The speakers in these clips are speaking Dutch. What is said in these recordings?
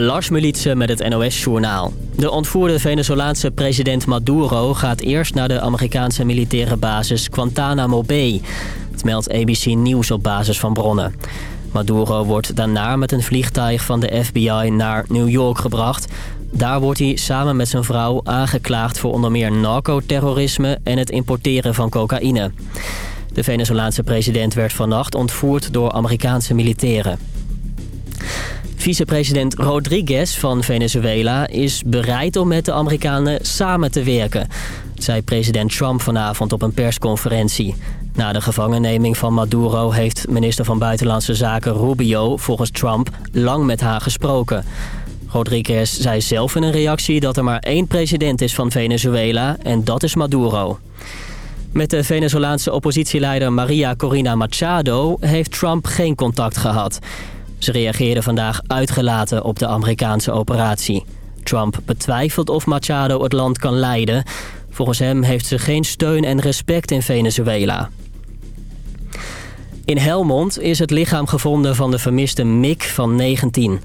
Lars Militse met het NOS-journaal. De ontvoerde Venezolaanse president Maduro gaat eerst naar de Amerikaanse militaire basis Guantanamo Bay. Het meldt ABC Nieuws op basis van bronnen. Maduro wordt daarna met een vliegtuig van de FBI naar New York gebracht. Daar wordt hij samen met zijn vrouw aangeklaagd voor onder meer narcoterrorisme en het importeren van cocaïne. De Venezolaanse president werd vannacht ontvoerd door Amerikaanse militairen. Vicepresident Rodriguez van Venezuela is bereid om met de Amerikanen samen te werken, zei president Trump vanavond op een persconferentie. Na de gevangenneming van Maduro heeft minister van Buitenlandse Zaken Rubio volgens Trump lang met haar gesproken. Rodriguez zei zelf in een reactie dat er maar één president is van Venezuela en dat is Maduro. Met de Venezolaanse oppositieleider Maria Corina Machado heeft Trump geen contact gehad. Ze reageerde vandaag uitgelaten op de Amerikaanse operatie. Trump betwijfelt of Machado het land kan leiden. Volgens hem heeft ze geen steun en respect in Venezuela. In Helmond is het lichaam gevonden van de vermiste Mick van 19.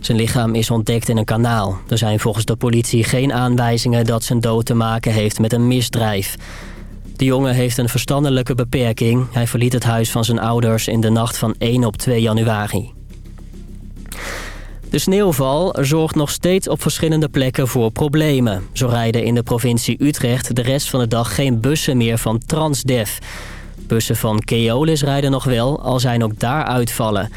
Zijn lichaam is ontdekt in een kanaal. Er zijn volgens de politie geen aanwijzingen dat zijn dood te maken heeft met een misdrijf. De jongen heeft een verstandelijke beperking. Hij verliet het huis van zijn ouders in de nacht van 1 op 2 januari. De sneeuwval zorgt nog steeds op verschillende plekken voor problemen. Zo rijden in de provincie Utrecht de rest van de dag geen bussen meer van Transdev. Bussen van Keolis rijden nog wel, al zijn ook daar uitvallen.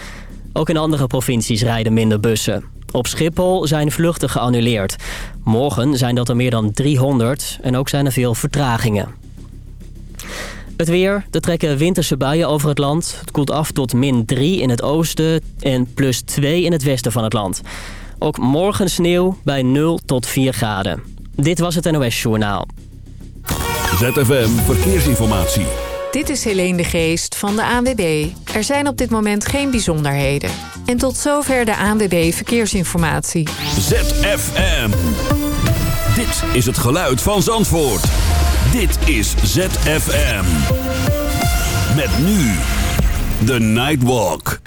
Ook in andere provincies rijden minder bussen. Op Schiphol zijn vluchten geannuleerd. Morgen zijn dat er meer dan 300 en ook zijn er veel vertragingen. Het weer. Er trekken winterse buien over het land. Het koelt af tot min 3 in het oosten en plus 2 in het westen van het land. Ook morgen sneeuw bij 0 tot 4 graden. Dit was het NOS Journaal. ZFM Verkeersinformatie. Dit is Helene de Geest van de ANWB. Er zijn op dit moment geen bijzonderheden. En tot zover de ANWB Verkeersinformatie. ZFM. Dit is het geluid van Zandvoort. Dit is ZFM. Met nu The Nightwalk.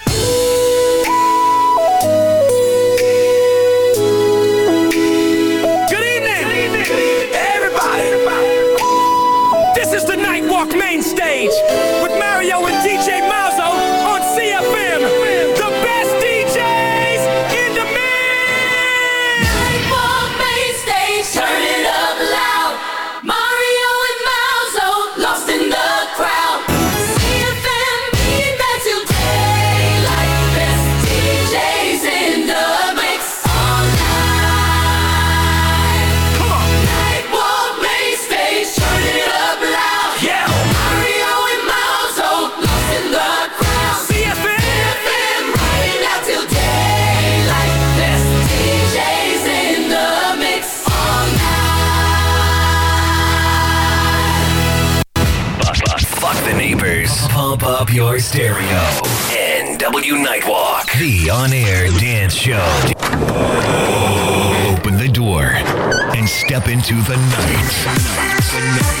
Your stereo. NW Nightwalk. The on air dance show. Open the door and step into the night.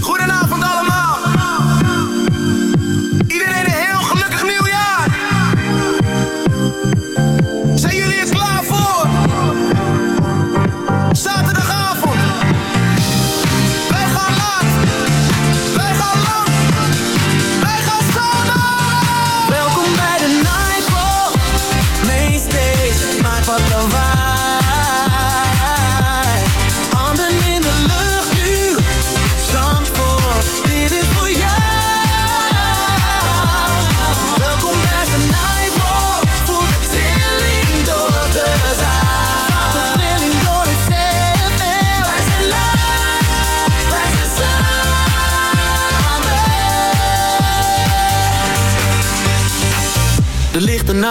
Goedenavond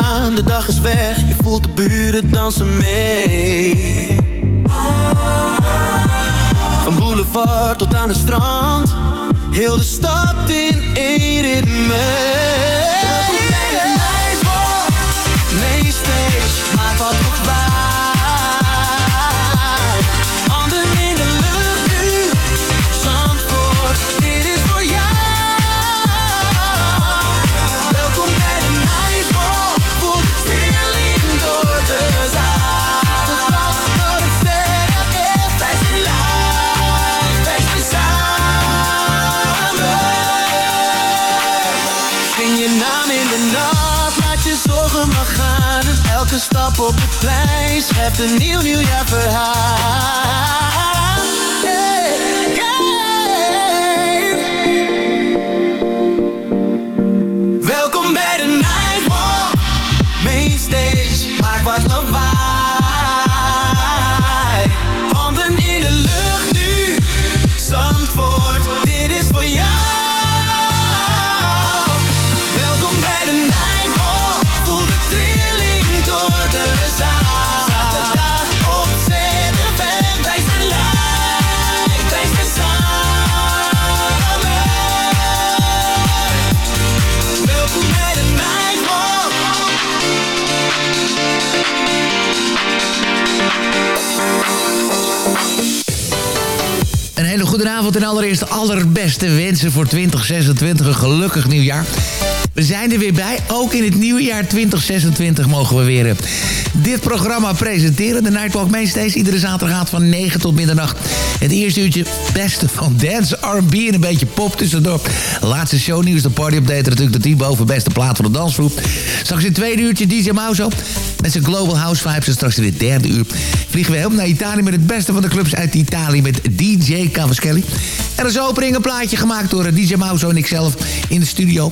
aan, de dag is weg. Je voelt de buren dansen mee. Van boulevard tot aan het strand. Heel de stad in één ritme. Op het plein schrijft een nieuw nieuwjaarverhaal. Hey, Een hele goede avond en allereerst allerbeste wensen voor 2026. Een gelukkig nieuwjaar. We zijn er weer bij. Ook in het nieuwe jaar 2026 mogen we weer eh, dit programma presenteren. De Nightwalk Mainstays. Iedere zaterdagavond van 9 tot middernacht. Het eerste uurtje beste van dance, R&B en een beetje pop tussendoor. Laatste shownieuws, de party update natuurlijk de team boven beste plaat van de dansgroep. Straks in het tweede uurtje DJ Mauzo met zijn Global House Vibes. En straks in het derde uur vliegen we helemaal naar Italië met het beste van de clubs uit Italië met DJ Cavaschelli. En als opening een plaatje gemaakt door DJ Mauzo en ikzelf in de studio.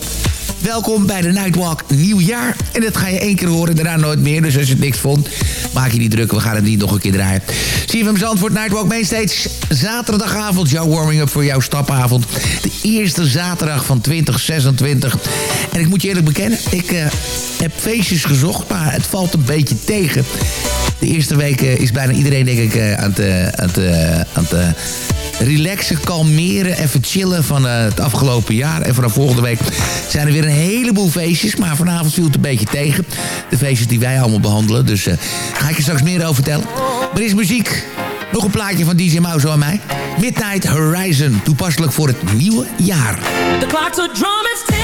Welkom bij de Nightwalk Nieuwjaar. En dat ga je één keer horen, daarna nooit meer. Dus als je het niks vond, maak je niet druk. We gaan het niet nog een keer draaien. CFM Zandvoort Nightwalk Mainstage. Zaterdagavond, jouw warming-up voor jouw stapavond. De eerste zaterdag van 2026. En ik moet je eerlijk bekennen, ik eh, heb feestjes gezocht, maar het valt een beetje tegen. De eerste week eh, is bijna iedereen denk ik eh, aan het... eh, aan het, eh, aan relaxen, kalmeren, even chillen van het afgelopen jaar. En vanaf volgende week zijn er weer een heleboel feestjes. Maar vanavond viel het een beetje tegen. De feestjes die wij allemaal behandelen. Dus eh ga ik je straks meer over vertellen. Maar is muziek. Nog een plaatje van DJ Mauzo aan mij. Midnight Horizon. Toepasselijk voor het nieuwe jaar. The clock's a drum, it's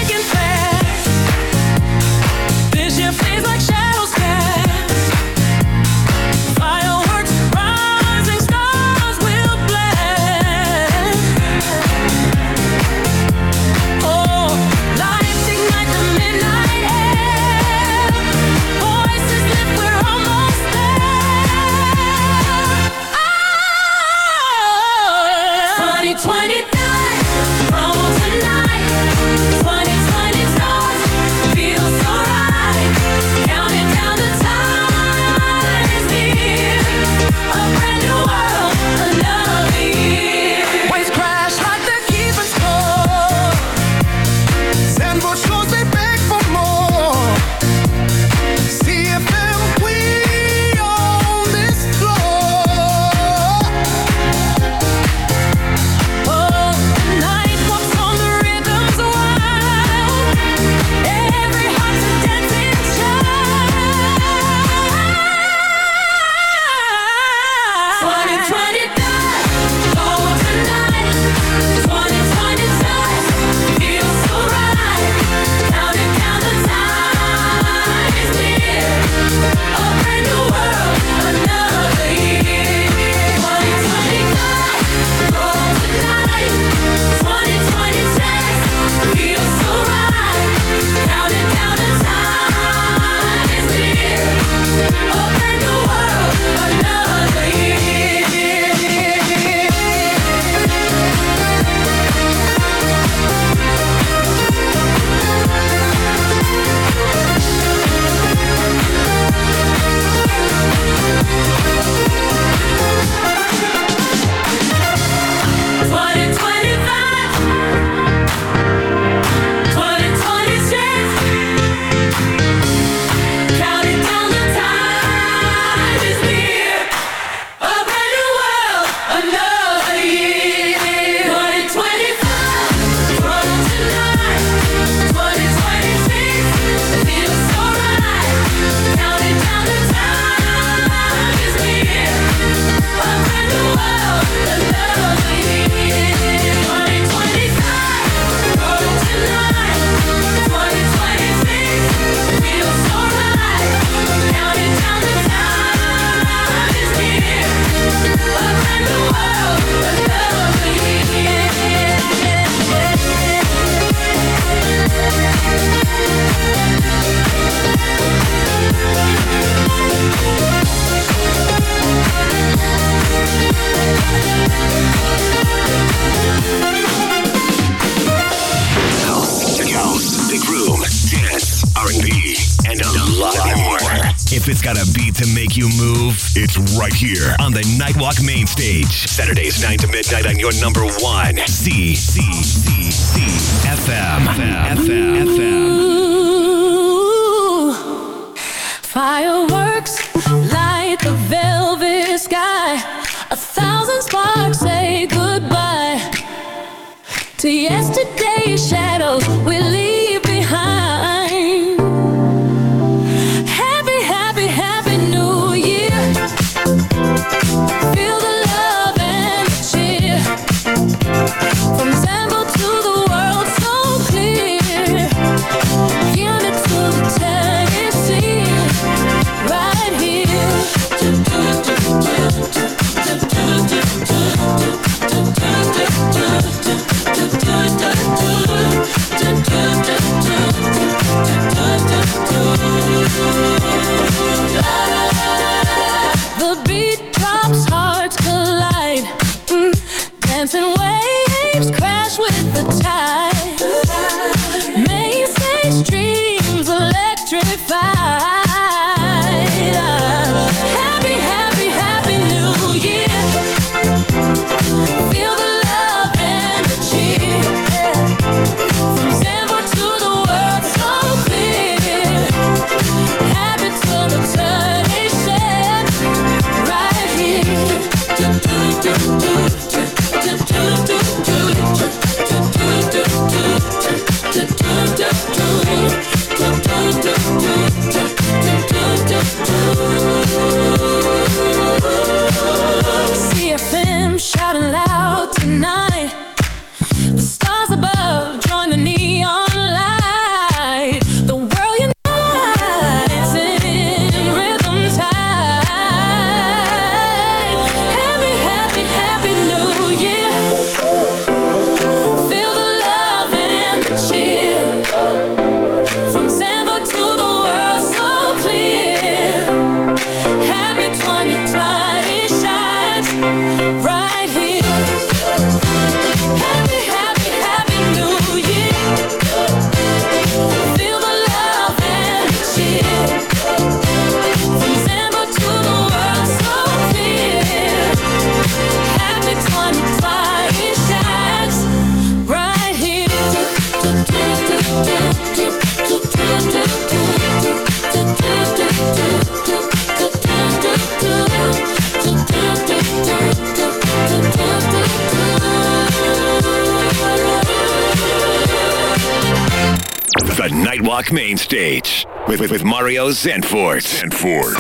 with, with, with Mario Zanfort. Zanfort.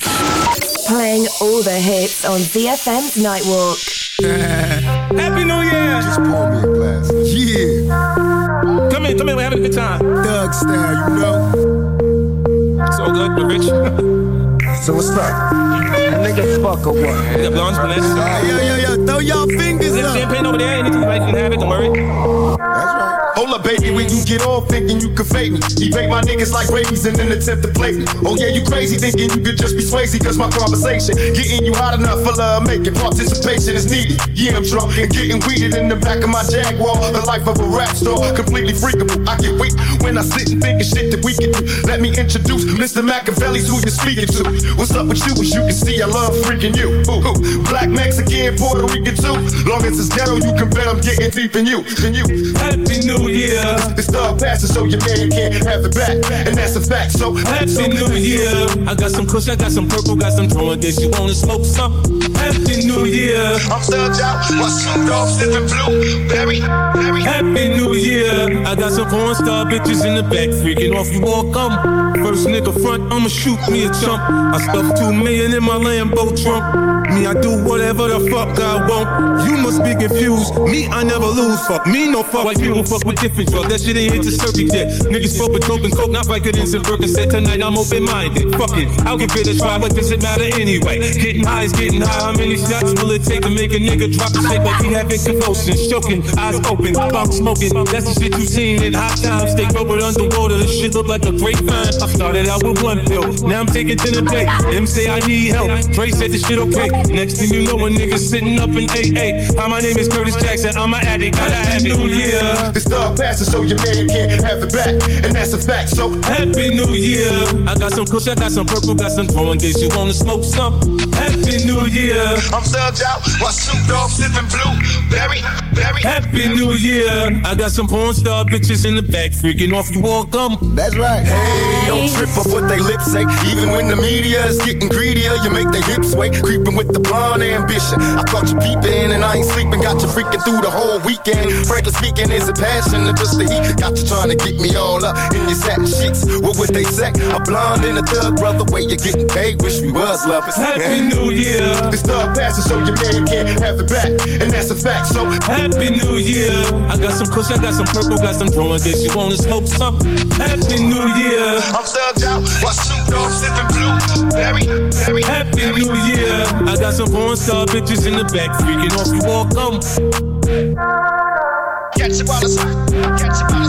Playing all the hits on ZFM's Nightwalk. Happy New Year! Just pour me a glass. Yeah. Come in, come in, we're having a good time. Thug style, you know. So good, we're rich. So what's up? Nigga, fuck or what? We got blondes, brunettes. Yo, yo, yo, throw y'all fingers There's up. champagne over there, anything you like, you can have it, don't worry. Hold up, baby, when you get off thinking you can fake me. Evade my niggas like rabies in an attempt to play me. Oh yeah, you crazy thinking you could just be Swayze cause my conversation getting you hot enough for love making. Participation is needed. Yeah, I'm drunk and getting weeded in the back of my Jaguar. The life of a rap star, completely freakable. I get weak when I sit and think of shit that we can do. Let me introduce Mr. Machiavelli's who you're speaking to. What's up with you? As you can see, I love freaking you. Ooh, ooh. Black Mexican, Puerto Rican too. Long as it's ghetto, you can bet I'm getting deep in you. In you. Happy New Year! This dog passes so your man can't have it back. And that's a fact. So Happy New Year! I got some kush, I got some purple, got some. I guess you wanna smoke some? Happy New Year! I'm thugged out. What's Snoop Dogg sipping blue? Berry, berry. Happy New Year! I got some porn star bitches in the back, freaking off. You all come. First nigga front, I'ma shoot me a chump. I stuffed two million in my Lambo trunk. Me, I do whatever the fuck I want. You must be confused. Me, I never lose. Fuck me, no fuck. White people fuck with different drugs. That shit ain't hit the circuit yet. Niggas fuck with dope and coke, not Vicodins and Percocet. Tonight I'm open minded. Fuck it, I'll give it a try. What does it matter anyway? Getting high is getting high. How many shots will it take to make a nigga drop a shit like he having convulsions? Choking, eyes open, bunk smoking. That's the shit you seen in hot times. Stay rubber underwater. This shit look like a grapevine. I started out with one pill. Now I'm taking ten a day. Them say I need help. Dre said this shit okay. Next thing you know, a nigga sitting up in AA. Hi, my name is Curtis Jackson. I'm an addict. Gotta have. New Year. This dog start passing so your man can't have it back. And that's a fact, so Happy New Year. I got some kush, I got some purple, got some grow in case you wanna smoke some. Happy New Year. I'm thugged out while Snoop Dogg sipping blue. Berry, berry. Happy New Year. I got some porn star bitches in the back freaking off you all come. That's right. Hey, don't trip off what they lips say. Even when the media is getting greedier, you make their hips sway. Creeping with the blonde ambition. I caught you peeping and I ain't sleeping. Got you freaking through the whole weekend. Frankly speaking, is it passion or just the heat? Got you trying to get me all up in your satin sheets. What would they say? A blonde and a thug brother. Way you're getting paid. Wish we was lovers. Happy New Year. This start passing so your man can't have it back. And that's a fact, so Happy New Year. I got some kush, I got some purple, got some in case you wanna smoke some. Happy New Year. I'm thugged out My Snoop Dogg sipping blue. Berry, berry. Happy New Year. I got some porn star bitches in the back freaking off you all come. Catch the side. Catch the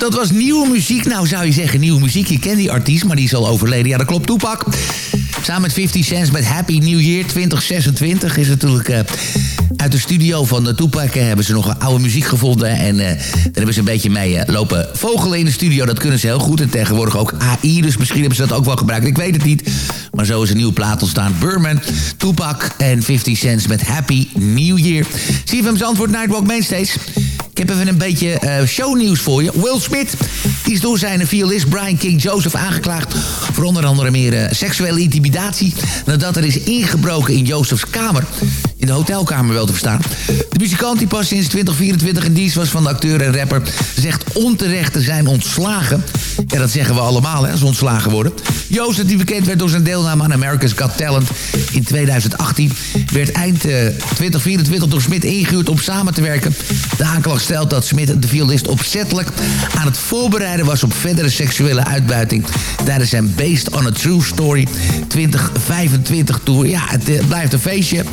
dat was nieuwe muziek. Nou zou je zeggen nieuwe muziek. Je kent die artiest, maar die is al overleden. Ja, dat klopt. Toepak. Samen met 50 Cent met Happy New Year 2026 is natuurlijk... eh, uit de studio van de Toepak eh, hebben ze nog oude muziek gevonden. En eh, daar hebben ze een beetje mee eh, lopen vogelen in de studio. Dat kunnen ze heel goed. En tegenwoordig ook AI. Dus misschien hebben ze dat ook wel gebruikt. Ik weet het niet. Maar zo is een nieuwe plaat ontstaan. Burman, Toepak en 50 Cent met Happy New Year. CFM's antwoord Nightwalk Mainstage. Ik heb even een beetje shownieuws voor je. Will Smith die is door zijn violist Brian King Joseph aangeklaagd... voor onder andere meer seksuele intimidatie... nadat er is ingebroken in Josephs kamer. In de hotelkamer wel te verstaan. De muzikant die pas sinds 2024 in dienst was van de acteur en rapper... zegt onterecht te zijn ontslagen. Ja, dat zeggen we allemaal, hè, als ontslagen worden. Jozef, die bekend werd door zijn deelname aan America's Got Talent in 2018... werd eind eh, 2024 door Smit ingehuurd om samen te werken. De aanklacht stelt dat Smit de violist opzettelijk aan het voorbereiden was... op verdere seksuele uitbuiting tijdens zijn Based on a True Story 2025 tour. Ja, het eh, blijft een feestje.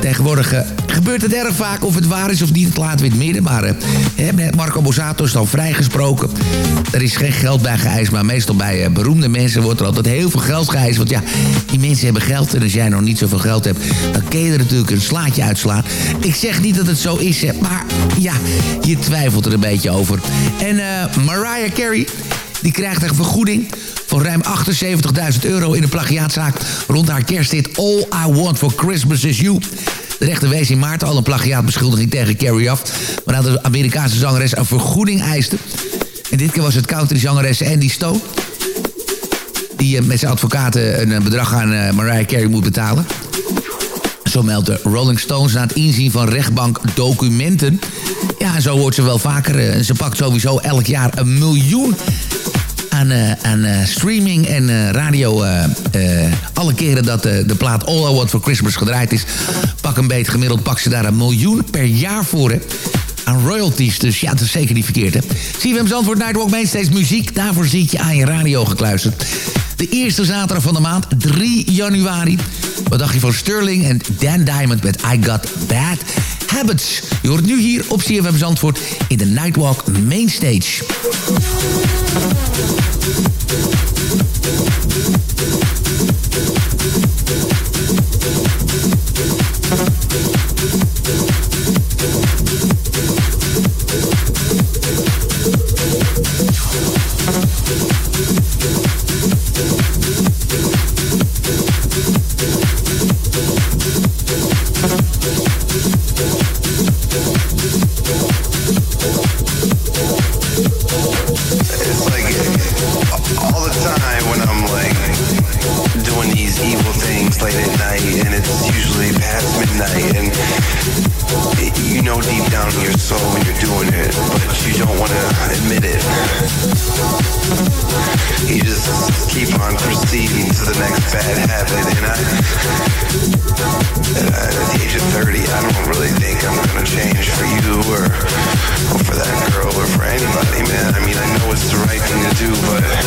Tegenwoordig eh, gebeurt het erg vaak of het waar is of niet. Het laten we het midden. Maar eh, Marco Borsato is dan vrijgesproken. Er is geen geld bij geëist. Maar meestal bij eh, beroemde mensen wordt er altijd heel veel geld geëist. Want ja, die mensen hebben geld. En als jij nog niet zoveel geld hebt, dan kun je er natuurlijk een slaatje uitslaan. Ik zeg niet dat het zo is, maar ja, je twijfelt er een beetje over. En Mariah Carey, die krijgt een vergoeding van ruim 78.000 euro in een plagiaatzaak rond haar kersthit All I Want for Christmas Is You. De rechter wees in maart al een plagiaatbeschuldiging tegen Carey af... waarna de Amerikaanse zangeres een vergoeding eiste. En dit keer was het country-zangeres Andy Stone... die eh, met zijn advocaten een eh, bedrag aan eh, Mariah Carey moet betalen. Zo meldt de Rolling Stones na het inzien van rechtbankdocumenten. Ja, zo wordt ze wel vaker. ze pakt sowieso elk jaar een miljoen aan, eh, eh, streaming en eh, radio. alle keren dat de plaat All I Want For Christmas gedraaid is... pak een beet gemiddeld, pak ze daar een miljoen per jaar voor, hè. Aan royalties, dus ja, dat is zeker niet verkeerd, hè. CFM's antwoord Nightwalk Mainstage muziek. Daarvoor zit je aan je radio gekluisterd. De eerste zaterdag van de maand, 3 januari. Wat dacht je van Sterling en Dan Diamond met I Got Bad Habits? Je hoort nu hier op CFM's antwoord in de Nightwalk Mainstage. But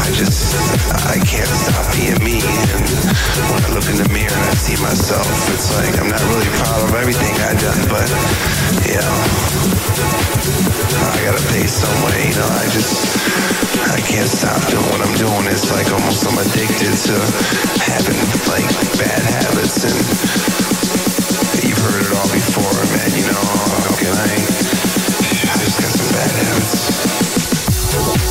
I just, I can't stop being me. And when I look in the mirror and I see myself, it's like I'm not really proud of everything I've done, but, know, I gotta pay some way, you know. I just, I can't stop doing what I'm doing. It's like almost I'm addicted to having like bad habits, and you've heard it all before, man. You know, okay? I just got some bad habits.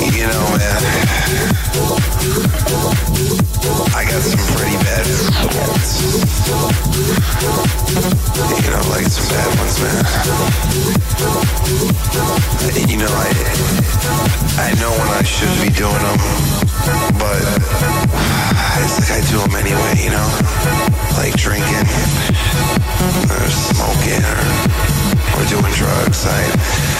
You know, man. I got some pretty bad habits. You know, like some bad ones, man. You know, I I know when I shouldn't be doing them, but it's like I do them anyway, you know? Like drinking, or smoking, or doing drugs. I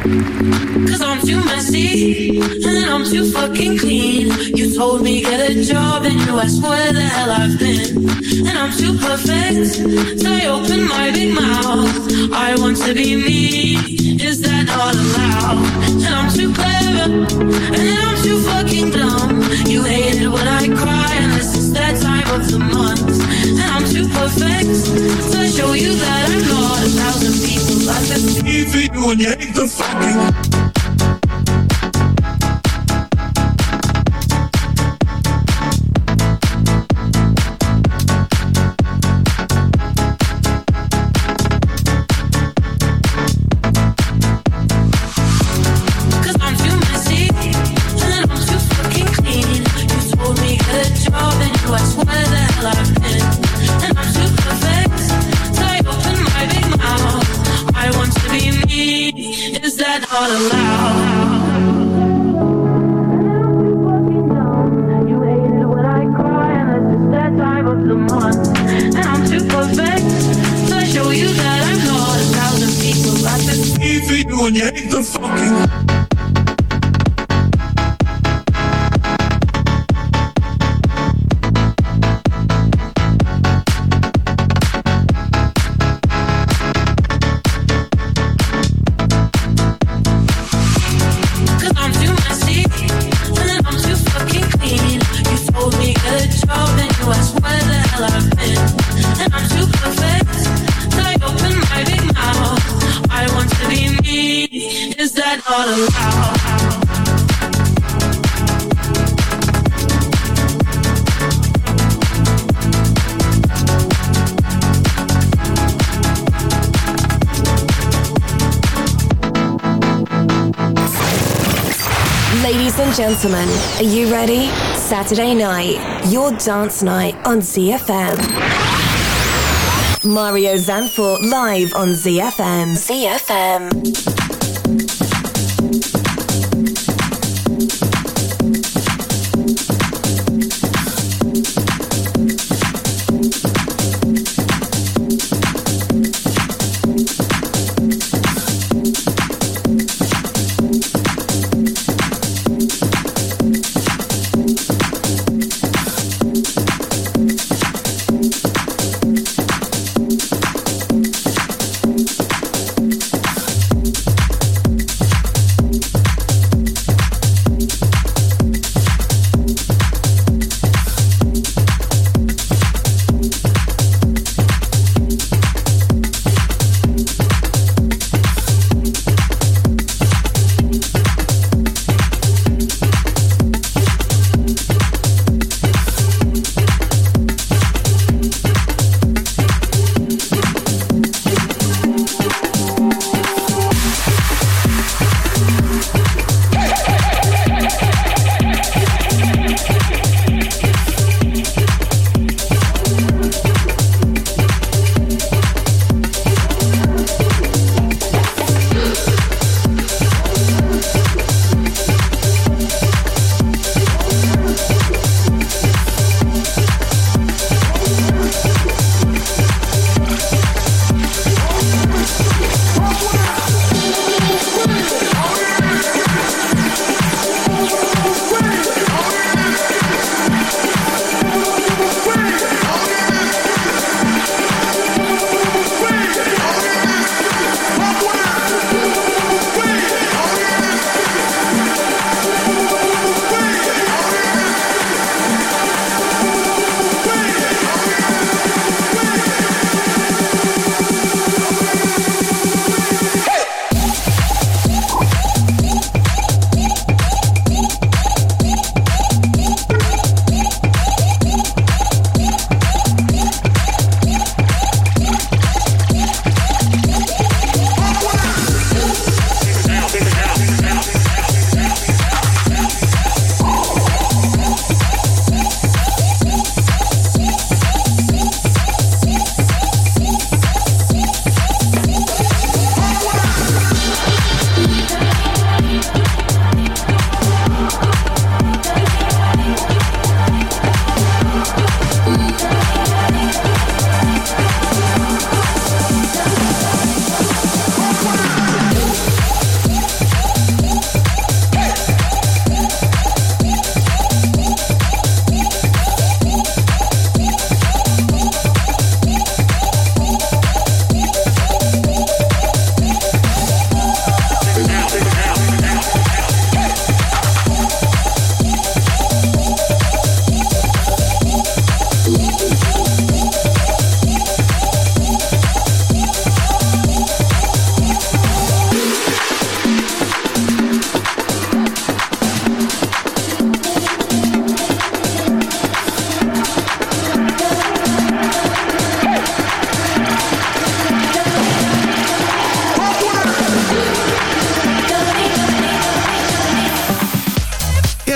Cause I'm too messy and I'm too fucking clean. You told me get a job and you asked where the hell I've been. And I'm too perfect. So I open my big mouth. I want to be me. Is that not allowed? And I'm too clever and I'm too fucking dumb. You hated when I cry and this is that time of the month. Too perfect. I show you that I'm not a thousand people like this. Easy you and you hate the fucking. Ladies and gentlemen, are you ready? Saturday night, your dance night on ZFM. Mario Zanfort live on ZFM. ZFM.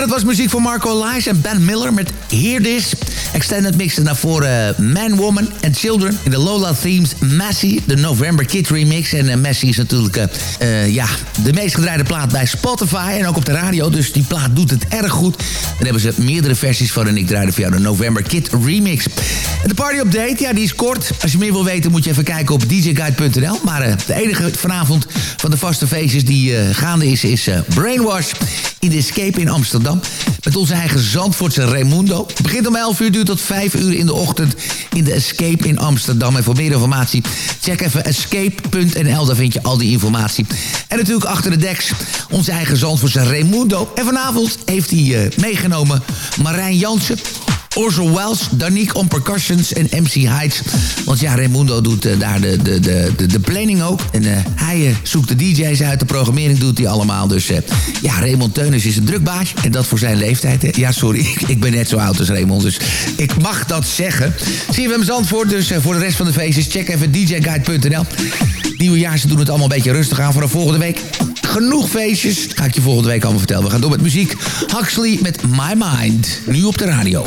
Was muziek van Marco Lies en Ben Miller met Hear This. Extended mixen naar voren Man, Woman and Children. In de Lola Themes Massey, de November Kid remix. En uh, Massey is natuurlijk uh, ja, de meest gedraaide plaat bij Spotify en ook op de radio. Dus die plaat doet het erg goed. Dan hebben ze meerdere versies van en ik draaide voor de November Kid remix. De party update, ja, die is kort. Als je meer wil weten moet je even kijken op djguide.nl. Maar de enige vanavond van de vaste feestjes die gaande is, is Brainwash in Escape in Amsterdam. Met onze eigen Zandvoortse Raimundo. Het begint om 11 uur, duurt tot 5 uur in de ochtend in de Escape in Amsterdam. En voor meer informatie, check even escape.nl. Daar vind je al die informatie. En natuurlijk achter de deks, onze eigen Zandvoortse Raimundo. En vanavond heeft hij uh, meegenomen Marijn Jansen. Orson Welles, Danique on percussions en MC Heights. Want ja, Raimundo doet uh, daar de, de, de, de, planning ook. En uh, hij uh, zoekt de DJ's uit, de programmering doet hij allemaal. Dus ja, Raymond Teunis is een drukbaas. En dat voor zijn leeftijd. Hè? Ja, sorry, ik, ik, ben net zo oud als Raymond. Dus ik mag dat zeggen. Zie je hem Zandvoort. Dus voor de rest van de feestjes, check even djguide.nl. Nieuwejaar, ze doen het allemaal een beetje rustig aan. Vanaf volgende week genoeg feestjes. Ga ik je volgende week allemaal vertellen. We gaan door met muziek. Huxley met My Mind. Nu op de radio.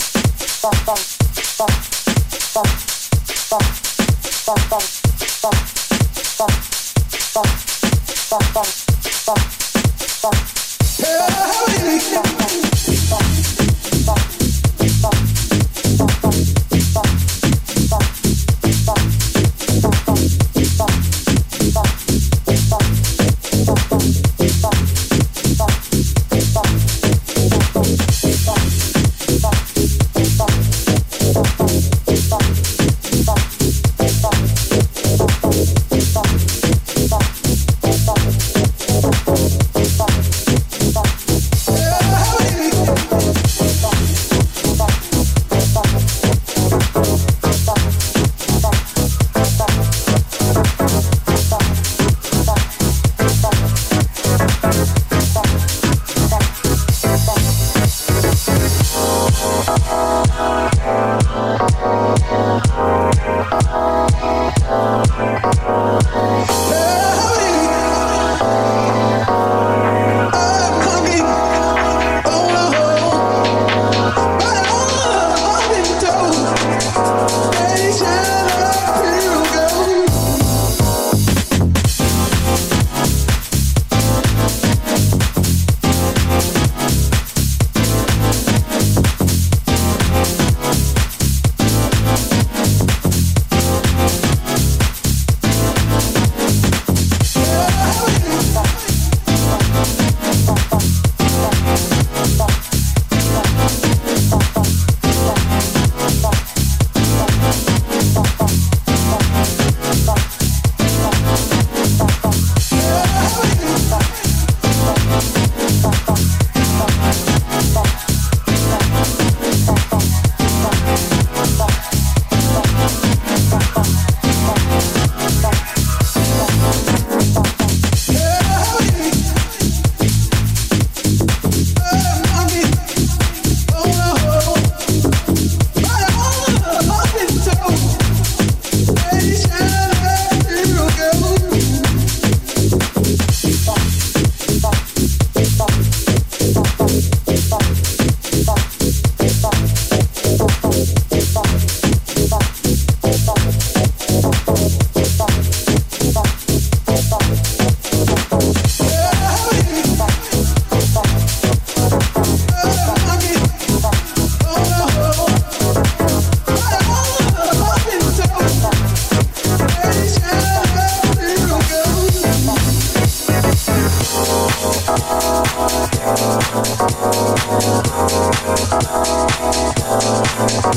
Hey,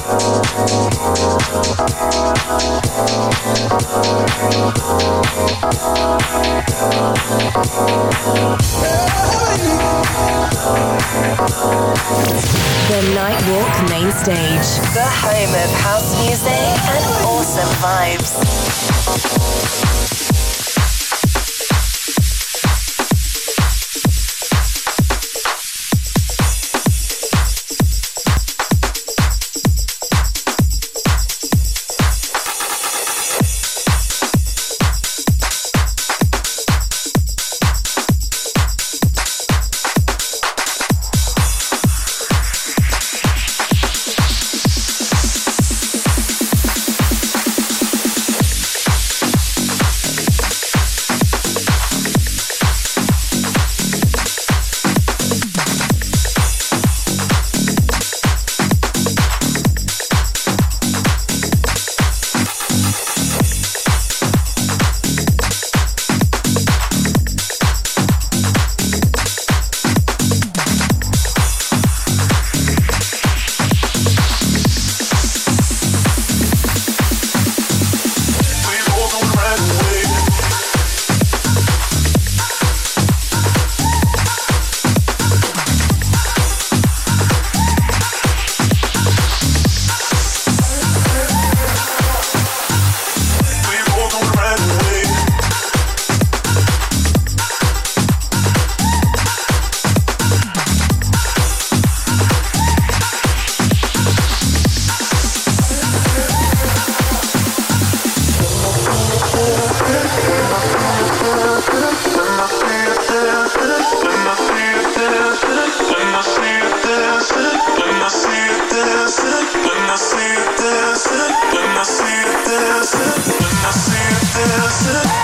The Nightwalk Main Stage. The home of house music and awesome vibes. Ja, dat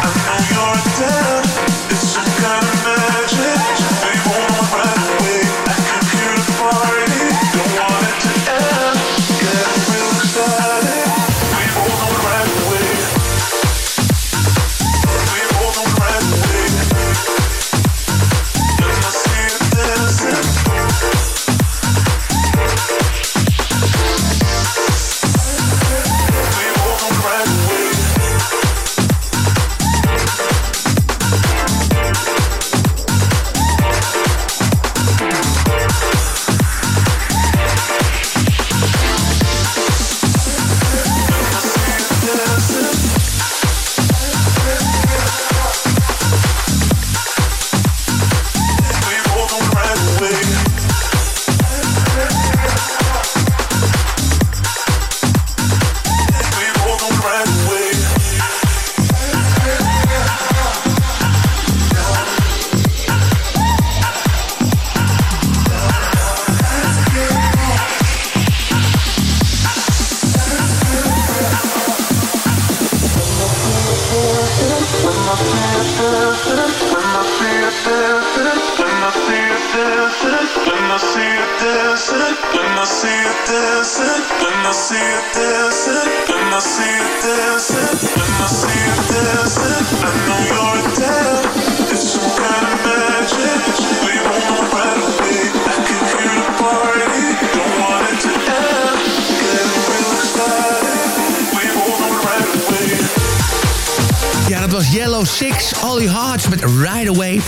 was Yellow Six, Ollie Hodge met Right Away.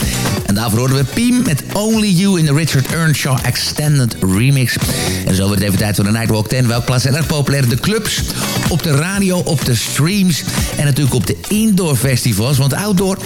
En daarvoor hoorden we Piem met Only You in de Richard Earnshaw Extended Remix. En zo wordt het even tijd voor de Nightwalk 10. Welk plaats zijn erg populair? De clubs, op de radio, op de streams en natuurlijk op de indoor festivals. Want outdoor,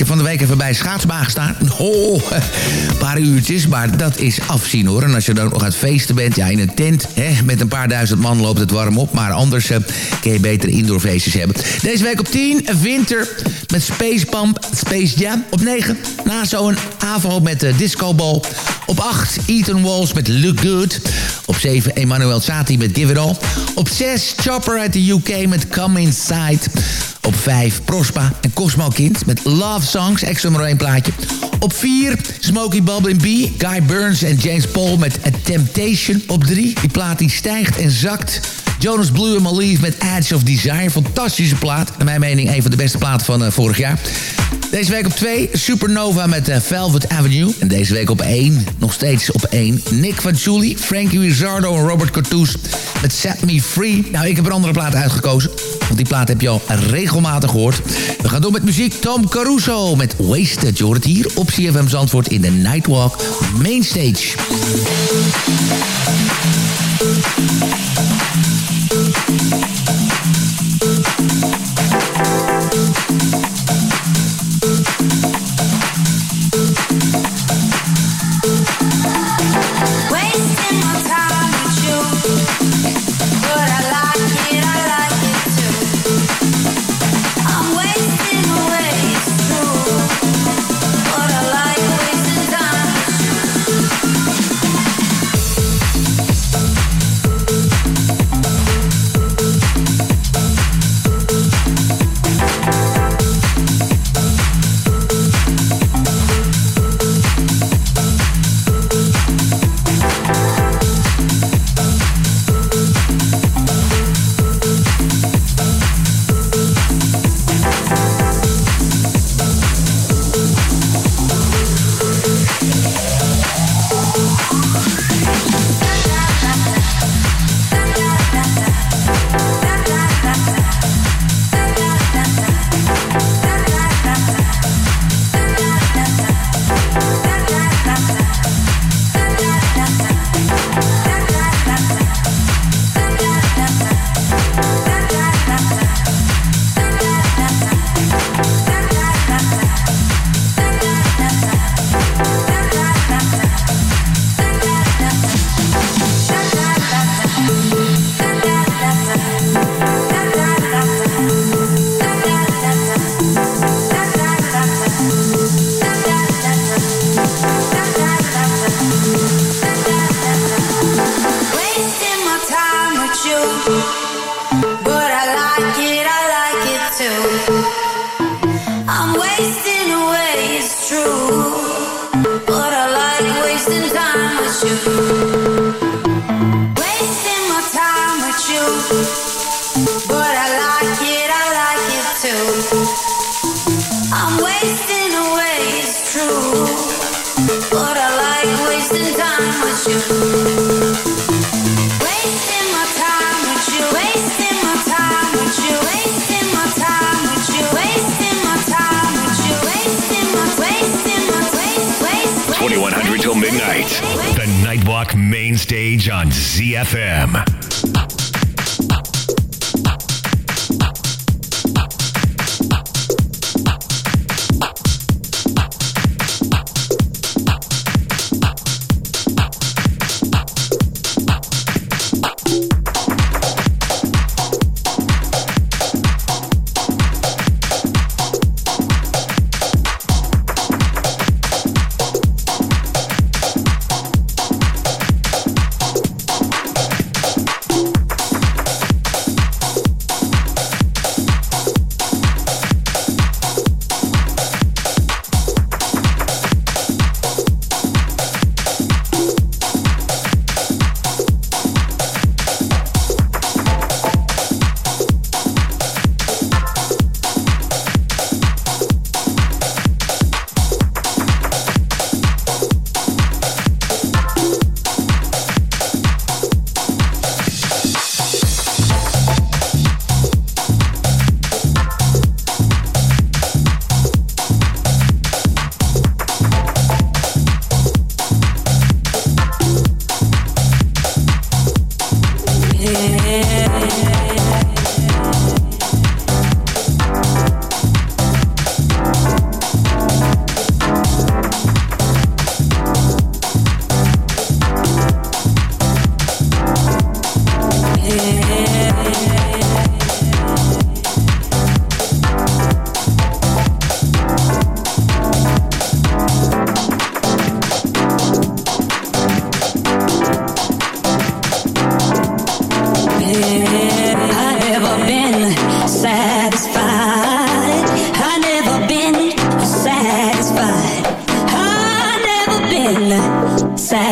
heb van de week even bij schaatsbaan gestaan. Oh, een paar uurtjes, maar dat is afzien hoor. En als je dan nog aan het feesten bent, ja in een tent, hè, met een paar duizend man loopt het warm op. Maar anders eh, kun je beter indoorfeestjes hebben. Deze week op 10, Winter met Space Pump, Space Jam. Op 9, na zo'n avond met de Disco Ball. Op 8, Ethan Walls met Look Good. Op 7, Emmanuel Sati met Give It All. Op 6, Chopper uit de UK met Come Inside. Op 5, Prospa en Cosmo Kind met Love Songs, extra maar één plaatje. Op 4, Smokey Bubble B, Guy Burns en James Paul met A Temptation. Op 3, die plaat die stijgt en zakt. Jonas Blue en Malieve met Edge of Desire. Fantastische plaat. Naar mijn mening een van de beste platen van uh, vorig jaar. Deze week op 2, Supernova met uh, Velvet Avenue. En deze week op 1, nog steeds op 1, Nick van Julie, Frankie Rizzardo en Robert Cartoes met Set Me Free. Nou, ik heb een andere plaat uitgekozen. Want die plaat heb je al regelmatig gehoord. We gaan door met muziek. Tom Caruso met Wasted. Je hoort het hier op CFM Zandvoort in de Nightwalk Mainstage. Midnight. The Nightwalk Main Stage on ZFM.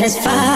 Satisfied.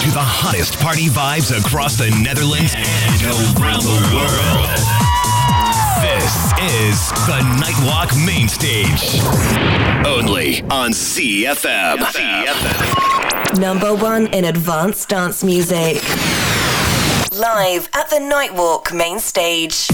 To the hottest party vibes across the Netherlands and around the world. This is the Nightwalk Main Stage. Only on CFM. Number one in advanced dance music. Live at the Nightwalk main stage.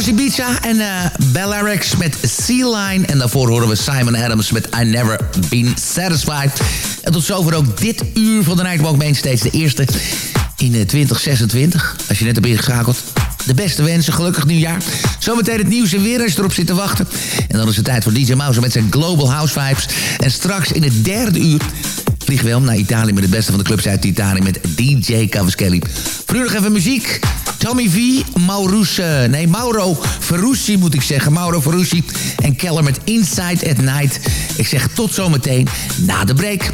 Ibiza en eh Bellarics met Sea Line. En daarvoor horen we Simon Adams met I Never Been Satisfied. En tot zover ook dit uur van de Nightwalk Mainstage. De eerste in eh, 2026. Als je net hebt ingeschakeld. De beste wensen, gelukkig nieuwjaar. Zometeen het nieuws en weer als je erop zit te wachten. En dan is het tijd voor DJ Mouse met zijn Global House Vibes. En straks in het derde uur vliegen we om naar Italië... met het beste van de clubs uit Italië met DJ Cavaschelli. Nu nog even muziek. Tommy V, Maurus, eh, nee, Mauro Ferrucci moet ik zeggen. Mauro Ferrucci en Keller met Inside at Night. Ik zeg tot zometeen na de break.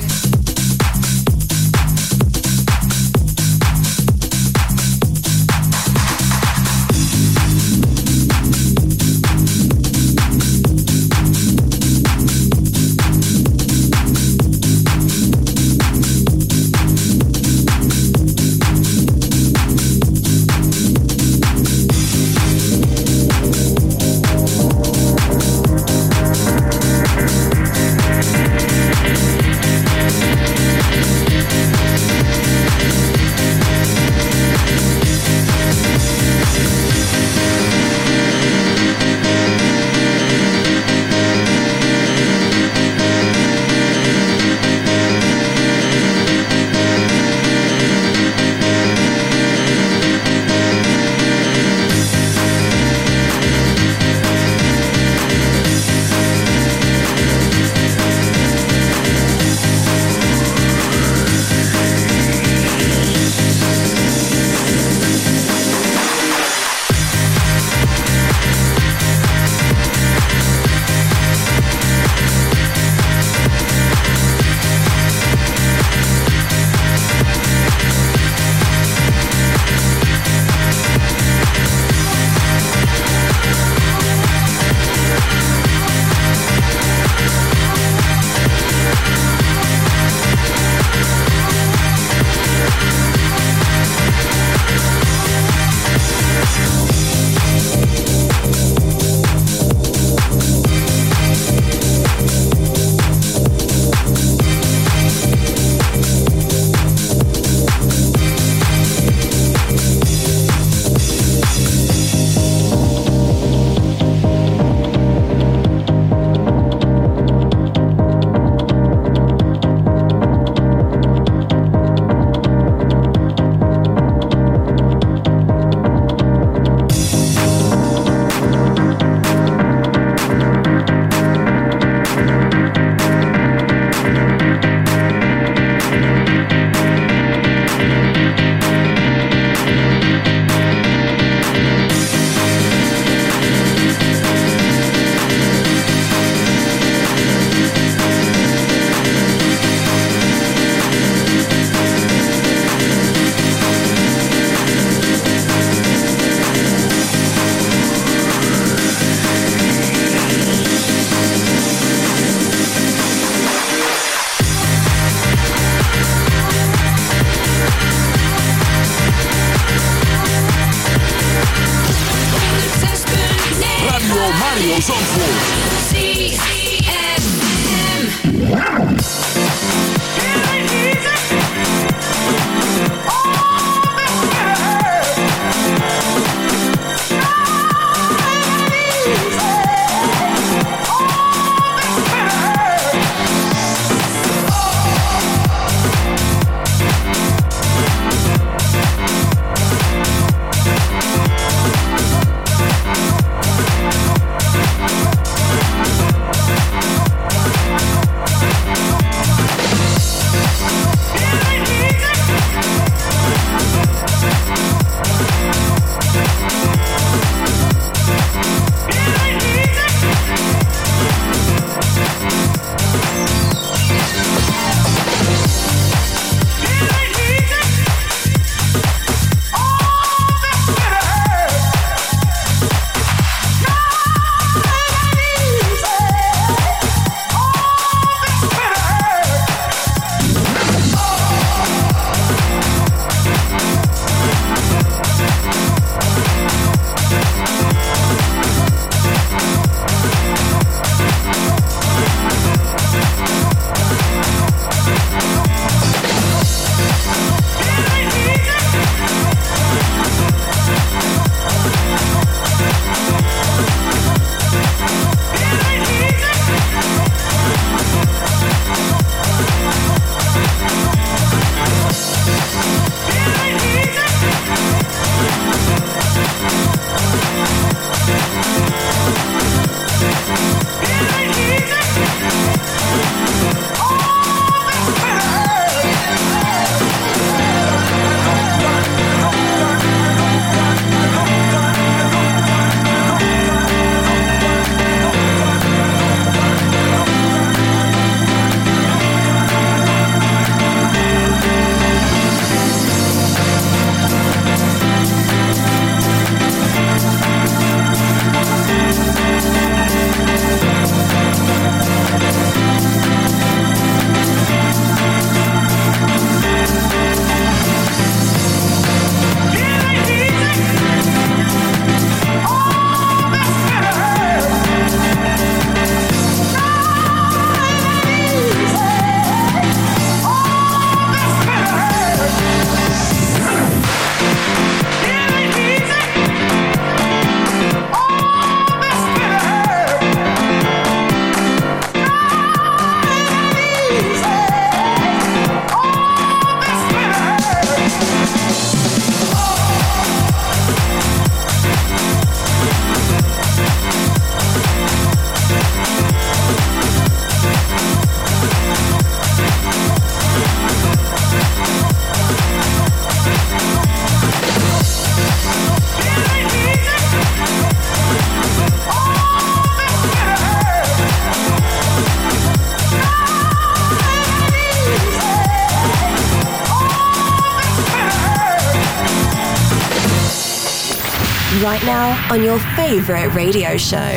On your favorite radio show,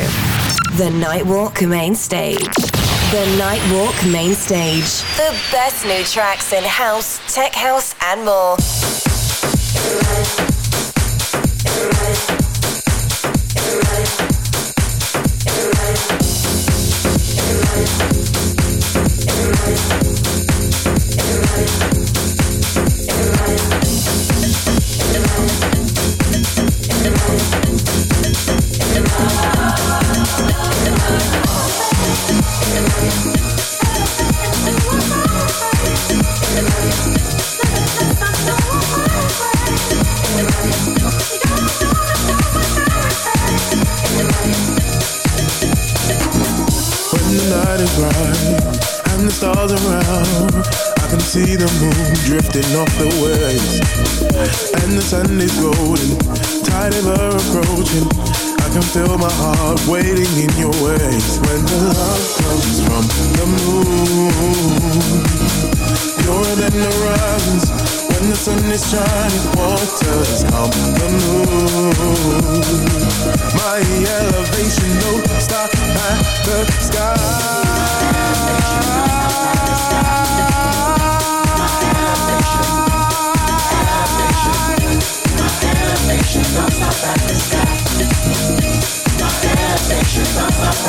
The Nightwalk Main Stage. The Nightwalk Main Stage. The best new tracks in house, tech house, and more. Sun is golden, tide ever approaching. I can feel my heart waiting in your waves. When the love comes from the moon, you're than the horizons. When the sun is shining, waters come the moon. My elevation, no stop at the